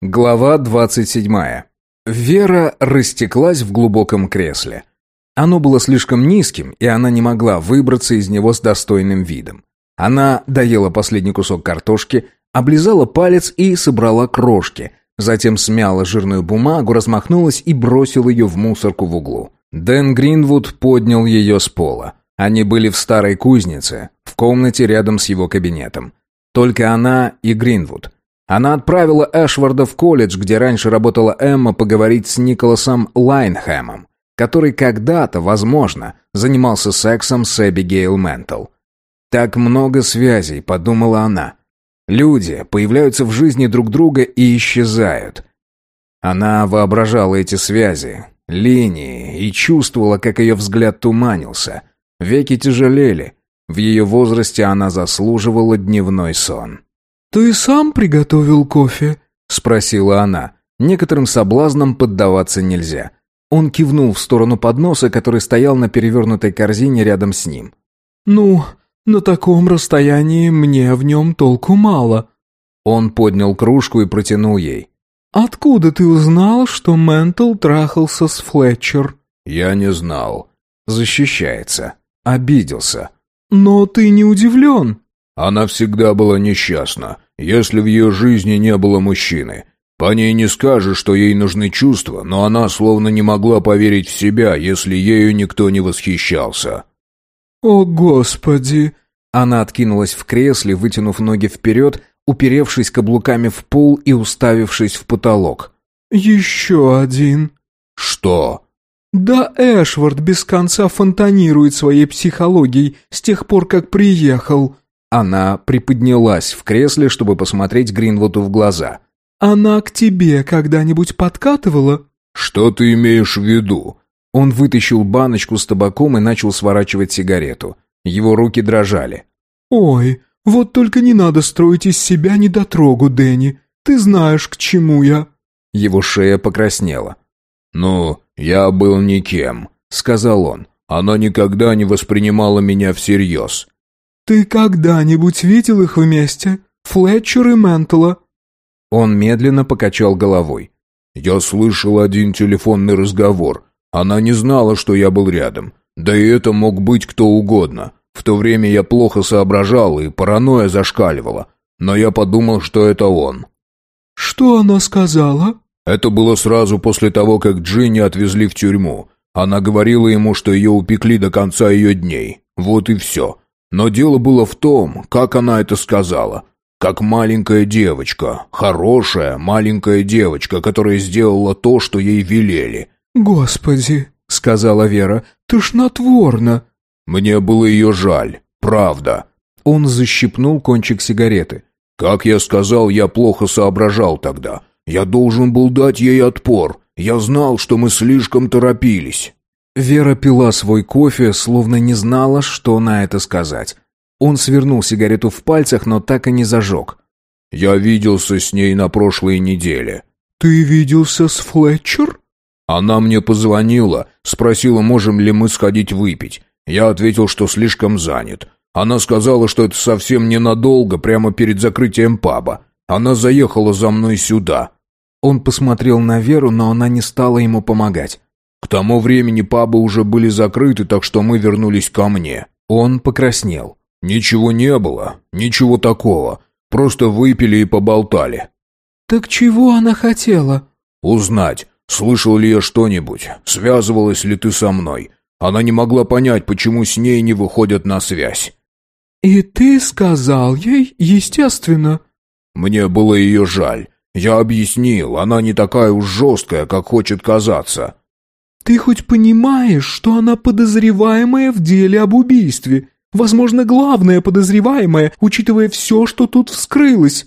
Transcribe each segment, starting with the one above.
Глава 27. Вера растеклась в глубоком кресле. Оно было слишком низким, и она не могла выбраться из него с достойным видом. Она доела последний кусок картошки, облизала палец и собрала крошки, затем смяла жирную бумагу, размахнулась и бросила ее в мусорку в углу. Дэн Гринвуд поднял ее с пола. Они были в старой кузнице, в комнате рядом с его кабинетом. Только она и Гринвуд – она отправила Эшворда в колледж, где раньше работала Эмма, поговорить с Николасом Лайнхэмом, который когда-то, возможно, занимался сексом с Эбигейл Ментл. Так много связей, подумала она. Люди появляются в жизни друг друга и исчезают. Она воображала эти связи, линии и чувствовала, как ее взгляд туманился. Веки тяжелели. В ее возрасте она заслуживала дневной сон. «Ты сам приготовил кофе?» — спросила она. Некоторым соблазнам поддаваться нельзя. Он кивнул в сторону подноса, который стоял на перевернутой корзине рядом с ним. «Ну, на таком расстоянии мне в нем толку мало». Он поднял кружку и протянул ей. «Откуда ты узнал, что Ментл трахался с Флетчер?» «Я не знал». Защищается. Обиделся. «Но ты не удивлен?» Она всегда была несчастна, если в ее жизни не было мужчины. По ней не скажешь, что ей нужны чувства, но она словно не могла поверить в себя, если ею никто не восхищался. «О, Господи!» Она откинулась в кресле, вытянув ноги вперед, уперевшись каблуками в пол и уставившись в потолок. «Еще один». «Что?» «Да Эшвард без конца фонтанирует своей психологией с тех пор, как приехал. Она приподнялась в кресле, чтобы посмотреть Гринвуду в глаза. «Она к тебе когда-нибудь подкатывала?» «Что ты имеешь в виду?» Он вытащил баночку с табаком и начал сворачивать сигарету. Его руки дрожали. «Ой, вот только не надо строить из себя недотрогу, Дэнни. Ты знаешь, к чему я». Его шея покраснела. «Ну, я был никем», — сказал он. «Она никогда не воспринимала меня всерьез. «Ты когда-нибудь видел их вместе? Флетчер и Ментла?» Он медленно покачал головой. «Я слышал один телефонный разговор. Она не знала, что я был рядом. Да и это мог быть кто угодно. В то время я плохо соображал, и паранойя зашкаливала. Но я подумал, что это он». «Что она сказала?» Это было сразу после того, как Джинни отвезли в тюрьму. Она говорила ему, что ее упекли до конца ее дней. Вот и все. Но дело было в том, как она это сказала. Как маленькая девочка, хорошая маленькая девочка, которая сделала то, что ей велели. «Господи», — сказала Вера, — «тошнотворно». Мне было ее жаль, правда. Он защипнул кончик сигареты. Как я сказал, я плохо соображал тогда. Я должен был дать ей отпор. Я знал, что мы слишком торопились. Вера пила свой кофе, словно не знала, что на это сказать. Он свернул сигарету в пальцах, но так и не зажег. «Я виделся с ней на прошлой неделе». «Ты виделся с Флетчер?» Она мне позвонила, спросила, можем ли мы сходить выпить. Я ответил, что слишком занят. Она сказала, что это совсем ненадолго, прямо перед закрытием паба. Она заехала за мной сюда. Он посмотрел на Веру, но она не стала ему помогать. К тому времени пабы уже были закрыты, так что мы вернулись ко мне. Он покраснел. Ничего не было, ничего такого. Просто выпили и поболтали. Так чего она хотела? Узнать, слышал ли я что-нибудь, связывалась ли ты со мной. Она не могла понять, почему с ней не выходят на связь. И ты сказал ей, естественно. Мне было ее жаль. Я объяснил, она не такая уж жесткая, как хочет казаться. Ты хоть понимаешь, что она подозреваемая в деле об убийстве? Возможно, главная подозреваемая, учитывая все, что тут вскрылось».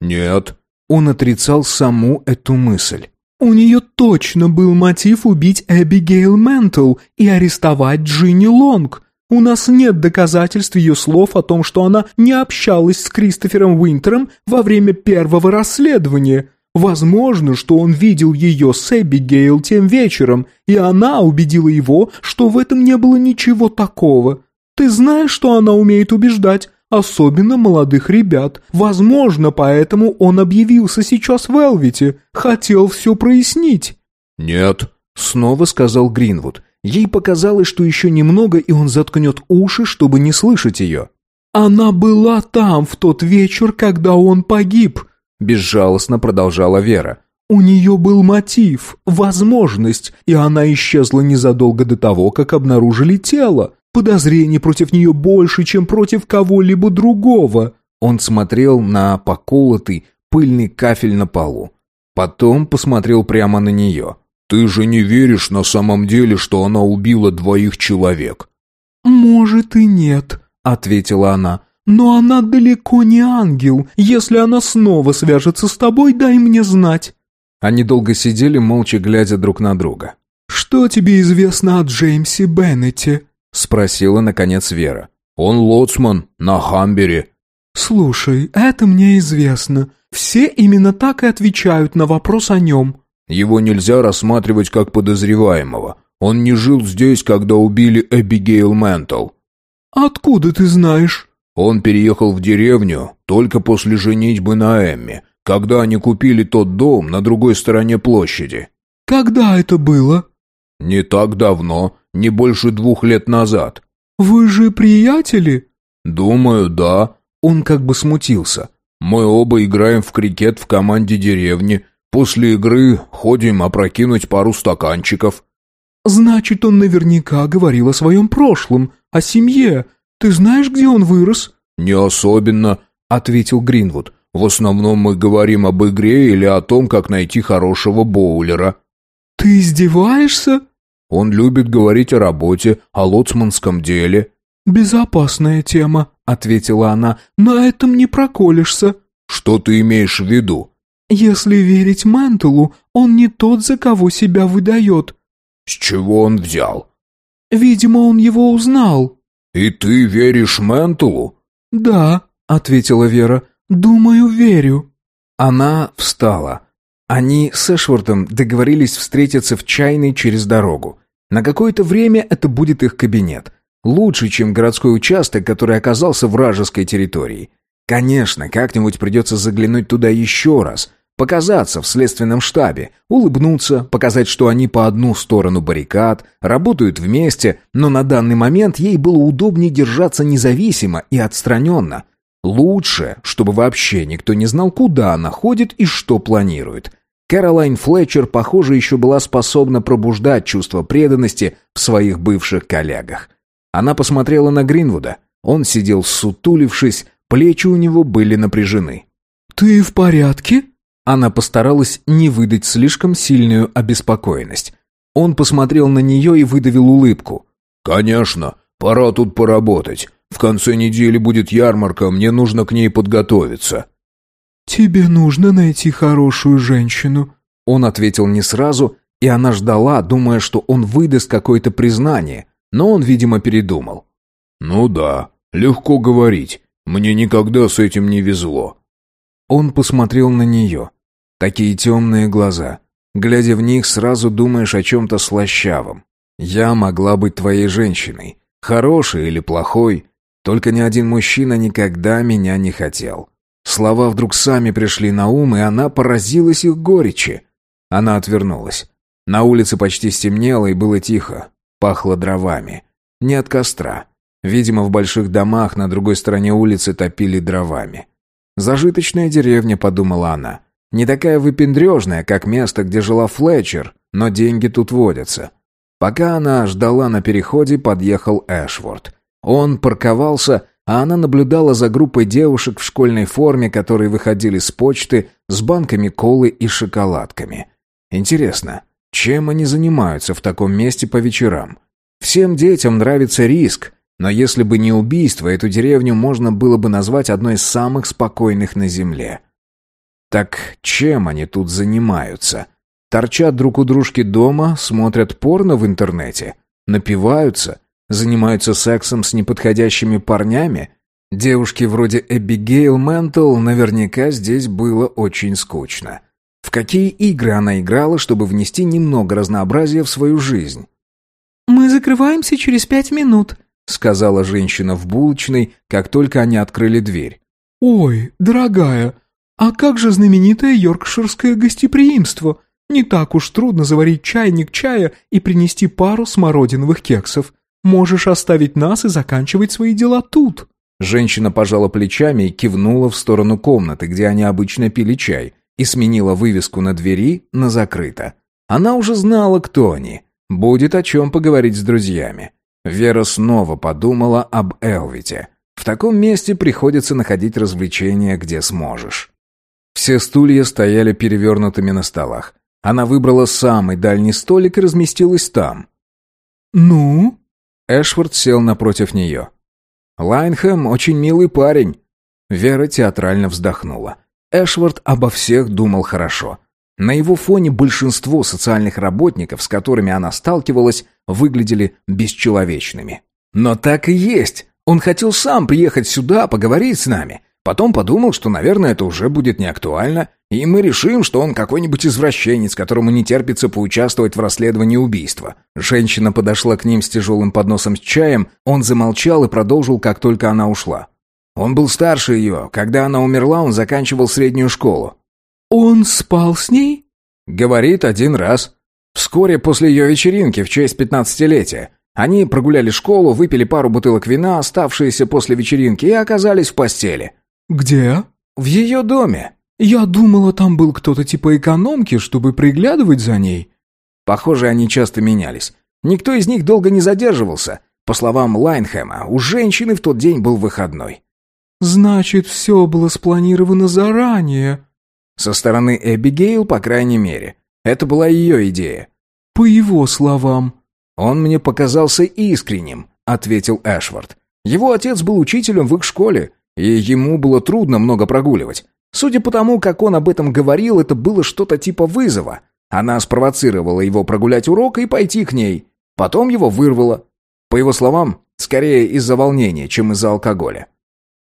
«Нет». Он отрицал саму эту мысль. «У нее точно был мотив убить Эбигейл Ментл и арестовать Джинни Лонг. У нас нет доказательств ее слов о том, что она не общалась с Кристофером Уинтером во время первого расследования. Возможно, что он видел ее с Эбигейл тем вечером, и она убедила его, что в этом не было ничего такого. Ты знаешь, что она умеет убеждать, особенно молодых ребят. Возможно, поэтому он объявился сейчас в Элвите, хотел все прояснить». «Нет», — снова сказал Гринвуд. Ей показалось, что еще немного, и он заткнет уши, чтобы не слышать ее. «Она была там в тот вечер, когда он погиб», — безжалостно продолжала Вера. «У нее был мотив, возможность, и она исчезла незадолго до того, как обнаружили тело. Подозрений против нее больше, чем против кого-либо другого». Он смотрел на поколотый, пыльный кафель на полу. Потом посмотрел прямо на нее. «Ты же не веришь на самом деле, что она убила двоих человек?» «Может и нет», — ответила она. «Но она далеко не ангел. Если она снова свяжется с тобой, дай мне знать». Они долго сидели, молча глядя друг на друга. «Что тебе известно о Джеймсе Беннете?» — спросила, наконец, Вера. «Он лоцман на Хамбере». «Слушай, это мне известно. Все именно так и отвечают на вопрос о нем». «Его нельзя рассматривать как подозреваемого. Он не жил здесь, когда убили Эбигейл Ментл». «Откуда ты знаешь?» Он переехал в деревню только после женитьбы на Эмме, когда они купили тот дом на другой стороне площади. «Когда это было?» «Не так давно, не больше двух лет назад». «Вы же приятели?» «Думаю, да». Он как бы смутился. «Мы оба играем в крикет в команде деревни. После игры ходим опрокинуть пару стаканчиков». «Значит, он наверняка говорил о своем прошлом, о семье. Ты знаешь, где он вырос?» «Не особенно», — ответил Гринвуд. «В основном мы говорим об игре или о том, как найти хорошего боулера». «Ты издеваешься?» «Он любит говорить о работе, о лоцманском деле». «Безопасная тема», — ответила она. «На этом не проколешься». «Что ты имеешь в виду?» «Если верить Ментелу, он не тот, за кого себя выдает». «С чего он взял?» «Видимо, он его узнал». «И ты веришь Ментелу?» «Да», — ответила Вера. «Думаю, верю». Она встала. Они с Эшвортом договорились встретиться в чайной через дорогу. На какое-то время это будет их кабинет. Лучше, чем городской участок, который оказался вражеской территорией. Конечно, как-нибудь придется заглянуть туда еще раз, показаться в следственном штабе, улыбнуться, показать, что они по одну сторону баррикад, работают вместе, но на данный момент ей было удобнее держаться независимо и отстраненно. Лучше, чтобы вообще никто не знал, куда она ходит и что планирует. Кэролайн Флетчер, похоже, еще была способна пробуждать чувство преданности в своих бывших коллегах. Она посмотрела на Гринвуда. Он сидел сутулившись, Плечи у него были напряжены. «Ты в порядке?» Она постаралась не выдать слишком сильную обеспокоенность. Он посмотрел на нее и выдавил улыбку. «Конечно, пора тут поработать. В конце недели будет ярмарка, мне нужно к ней подготовиться». «Тебе нужно найти хорошую женщину». Он ответил не сразу, и она ждала, думая, что он выдаст какое-то признание, но он, видимо, передумал. «Ну да, легко говорить. Мне никогда с этим не везло». Он посмотрел на нее. Такие темные глаза. Глядя в них, сразу думаешь о чем-то слащавом. «Я могла быть твоей женщиной. Хорошей или плохой. Только ни один мужчина никогда меня не хотел». Слова вдруг сами пришли на ум, и она поразилась их горечи. Она отвернулась. На улице почти стемнело и было тихо. Пахло дровами. Не от костра. Видимо, в больших домах на другой стороне улицы топили дровами. «Зажиточная деревня», — подумала она. «Не такая выпендрежная, как место, где жила Флетчер, но деньги тут водятся». Пока она ждала на переходе, подъехал Эшворд. Он парковался, а она наблюдала за группой девушек в школьной форме, которые выходили с почты с банками колы и шоколадками. Интересно, чем они занимаются в таком месте по вечерам? Всем детям нравится риск, но если бы не убийство, эту деревню можно было бы назвать одной из самых спокойных на земле. Так чем они тут занимаются? Торчат друг у дружки дома, смотрят порно в интернете, напиваются, занимаются сексом с неподходящими парнями? Девушке вроде Эбигейл Ментл наверняка здесь было очень скучно. В какие игры она играла, чтобы внести немного разнообразия в свою жизнь? «Мы закрываемся через пять минут», — сказала женщина в булочной, как только они открыли дверь. «Ой, дорогая, а как же знаменитое йоркширское гостеприимство? Не так уж трудно заварить чайник чая и принести пару смородиновых кексов. Можешь оставить нас и заканчивать свои дела тут». Женщина пожала плечами и кивнула в сторону комнаты, где они обычно пили чай, и сменила вывеску на двери на «закрыто». Она уже знала, кто они. Будет о чем поговорить с друзьями. Вера снова подумала об Элвите. В таком месте приходится находить развлечения, где сможешь. Все стулья стояли перевернутыми на столах. Она выбрала самый дальний столик и разместилась там. «Ну?» Эшвард сел напротив нее. «Лайнхэм очень милый парень». Вера театрально вздохнула. Эшвард обо всех думал хорошо. На его фоне большинство социальных работников, с которыми она сталкивалась, выглядели бесчеловечными. Но так и есть. Он хотел сам приехать сюда, поговорить с нами. Потом подумал, что, наверное, это уже будет не актуально, и мы решим, что он какой-нибудь извращенец, которому не терпится поучаствовать в расследовании убийства. Женщина подошла к ним с тяжелым подносом с чаем, он замолчал и продолжил, как только она ушла. Он был старше ее. Когда она умерла, он заканчивал среднюю школу. «Он спал с ней?» «Говорит, один раз. Вскоре после ее вечеринки в честь пятнадцатилетия. Они прогуляли школу, выпили пару бутылок вина, оставшиеся после вечеринки, и оказались в постели». «Где?» «В ее доме». «Я думала, там был кто-то типа экономки, чтобы приглядывать за ней». Похоже, они часто менялись. Никто из них долго не задерживался. По словам Лайнхэма, у женщины в тот день был выходной. «Значит, все было спланировано заранее», со стороны Эбигейл, по крайней мере. Это была ее идея. «По его словам». «Он мне показался искренним», — ответил Эшворд. «Его отец был учителем в их школе, и ему было трудно много прогуливать. Судя по тому, как он об этом говорил, это было что-то типа вызова. Она спровоцировала его прогулять урок и пойти к ней. Потом его вырвала. По его словам, скорее из-за волнения, чем из-за алкоголя.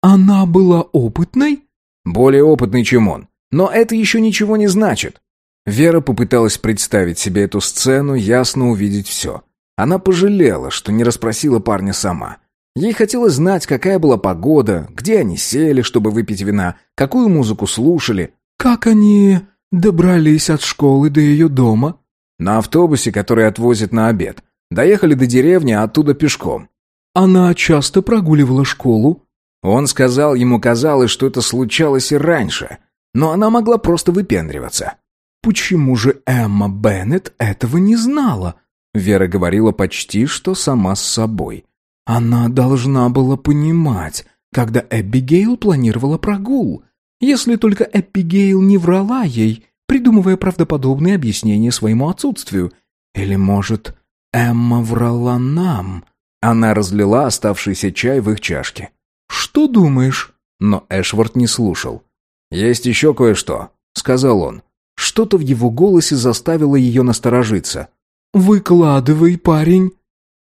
«Она была опытной?» «Более опытной, чем он. Но это еще ничего не значит. Вера попыталась представить себе эту сцену, ясно увидеть все. Она пожалела, что не расспросила парня сама. Ей хотелось знать, какая была погода, где они сели, чтобы выпить вина, какую музыку слушали. «Как они добрались от школы до ее дома?» «На автобусе, который отвозит на обед. Доехали до деревни, а оттуда пешком». «Она часто прогуливала школу?» Он сказал, ему казалось, что это случалось и раньше – но она могла просто выпендриваться. «Почему же Эмма Беннет этого не знала?» Вера говорила почти что сама с собой. «Она должна была понимать, когда Эбигейл планировала прогул. Если только Эбигейл не врала ей, придумывая правдоподобные объяснения своему отсутствию. Или, может, Эмма врала нам?» Она разлила оставшийся чай в их чашке. «Что думаешь?» Но Эшвард не слушал. «Есть еще кое-что», — сказал он. Что-то в его голосе заставило ее насторожиться. «Выкладывай, парень».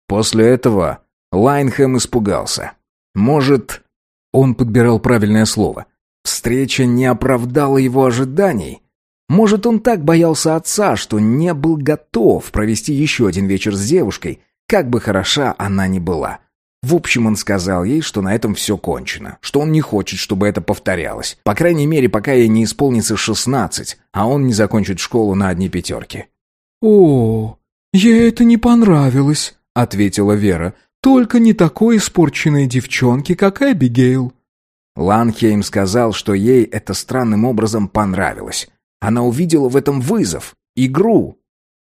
После этого Лайнхэм испугался. Может, он подбирал правильное слово. Встреча не оправдала его ожиданий. Может, он так боялся отца, что не был готов провести еще один вечер с девушкой, как бы хороша она ни была. В общем, он сказал ей, что на этом все кончено, что он не хочет, чтобы это повторялось. По крайней мере, пока ей не исполнится шестнадцать, а он не закончит школу на одни пятерки. «О, ей это не понравилось», — ответила Вера. «Только не такой испорченной девчонки, как Эбигейл». Ланхейм сказал, что ей это странным образом понравилось. Она увидела в этом вызов, игру.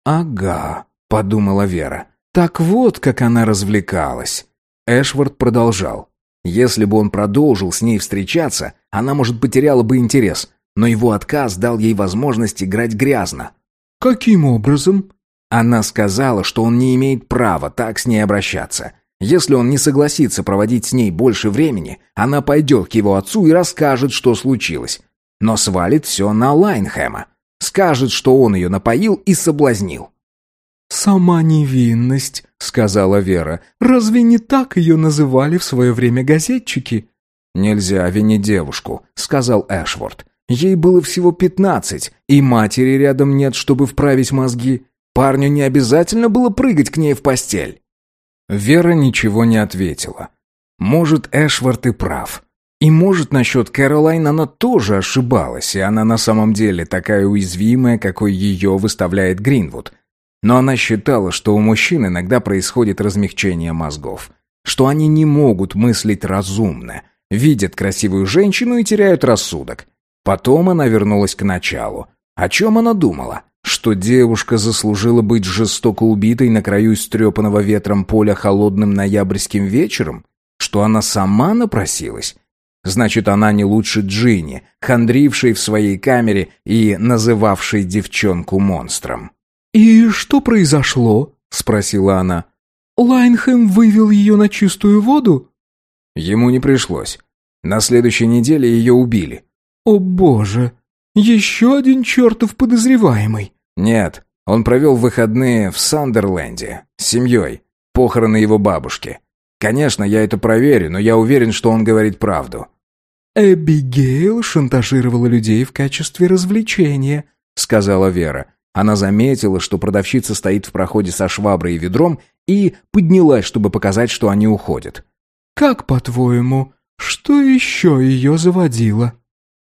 «Ага», — подумала Вера. «Так вот, как она развлекалась». Эшвард продолжал. Если бы он продолжил с ней встречаться, она, может, потеряла бы интерес, но его отказ дал ей возможность играть грязно. «Каким образом?» Она сказала, что он не имеет права так с ней обращаться. Если он не согласится проводить с ней больше времени, она пойдет к его отцу и расскажет, что случилось. Но свалит все на Лайнхэма. Скажет, что он ее напоил и соблазнил. «Сама невинность», — сказала Вера. «Разве не так ее называли в свое время газетчики?» «Нельзя винить девушку», — сказал Эшворд. «Ей было всего пятнадцать, и матери рядом нет, чтобы вправить мозги. Парню не обязательно было прыгать к ней в постель». Вера ничего не ответила. Может, Эшвард и прав. И может, насчет Кэролайн она тоже ошибалась, и она на самом деле такая уязвимая, какой ее выставляет Гринвуд. Но она считала, что у мужчин иногда происходит размягчение мозгов. Что они не могут мыслить разумно, видят красивую женщину и теряют рассудок. Потом она вернулась к началу. О чем она думала? Что девушка заслужила быть жестоко убитой на краю истрепанного ветром поля холодным ноябрьским вечером? Что она сама напросилась? Значит, она не лучше Джинни, хандрившей в своей камере и называвшей девчонку монстром. «И что произошло?» — спросила она. «Лайнхэм вывел ее на чистую воду?» Ему не пришлось. На следующей неделе ее убили. «О боже! Еще один чертов подозреваемый!» «Нет, он провел выходные в Сандерленде с семьей, похороны его бабушки. Конечно, я это проверю, но я уверен, что он говорит правду». «Эбигейл шантажировала людей в качестве развлечения», — сказала Вера. Она заметила, что продавщица стоит в проходе со шваброй и ведром, и поднялась, чтобы показать, что они уходят. «Как, по-твоему, что еще ее заводило?»